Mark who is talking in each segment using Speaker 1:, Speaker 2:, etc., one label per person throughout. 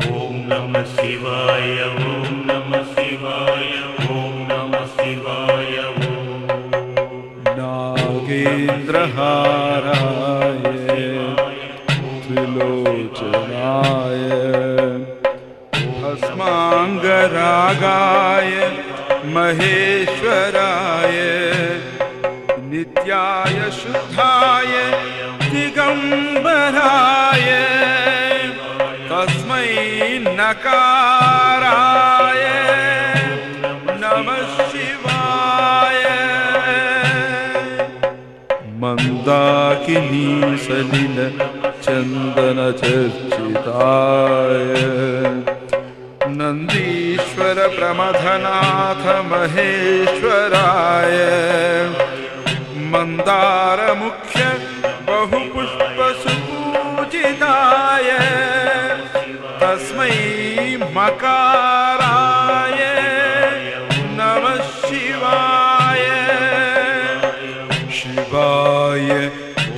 Speaker 1: ॐ नमः शिवाय ॐ नमः शिवाय ॐ नमः शिवाय
Speaker 2: नागेन्द्रहाराय त्रिलोचनाय अस्माङ्गरागाय महेश्वराय नित्याय शुद्धाय दिगम्बराय मन्दाकिनी सलिल नन्दीश्वर प्रमथनाथ महेश्वराय। मन्दारमुख्य बहुपुष्पसुपूजिताय तस्मै मकाराय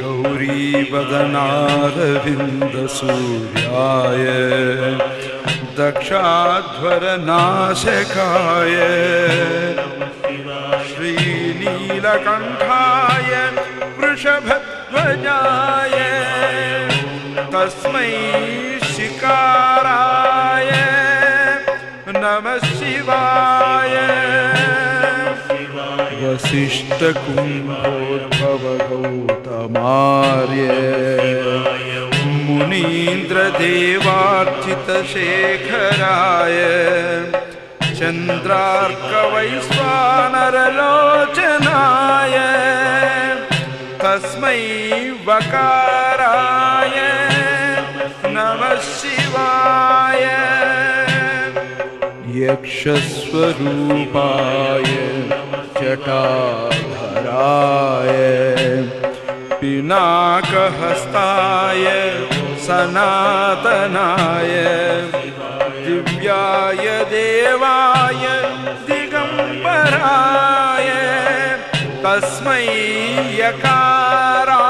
Speaker 2: गौरीवदनारविन्दसूर्याय। दक्षाध्वरनाशकाय। श्रीनीलकण्ठाय वृषभध्वजाय। तस्मै शिकाराय। नमः वसिष्ठकुम्भोद्भवगौतमार्य मुनीन्द्रदेवार्चितशेखराय चन्द्रार्कवैश्वानरलोचनाय तस्मै वकाराय नमः शिवाय यक्षस्वरूपाय जटाधराय पिनाकहस्ताय सनातनाय। दिव्याय देवाय दिगम्बराय। तस्मै यकाराय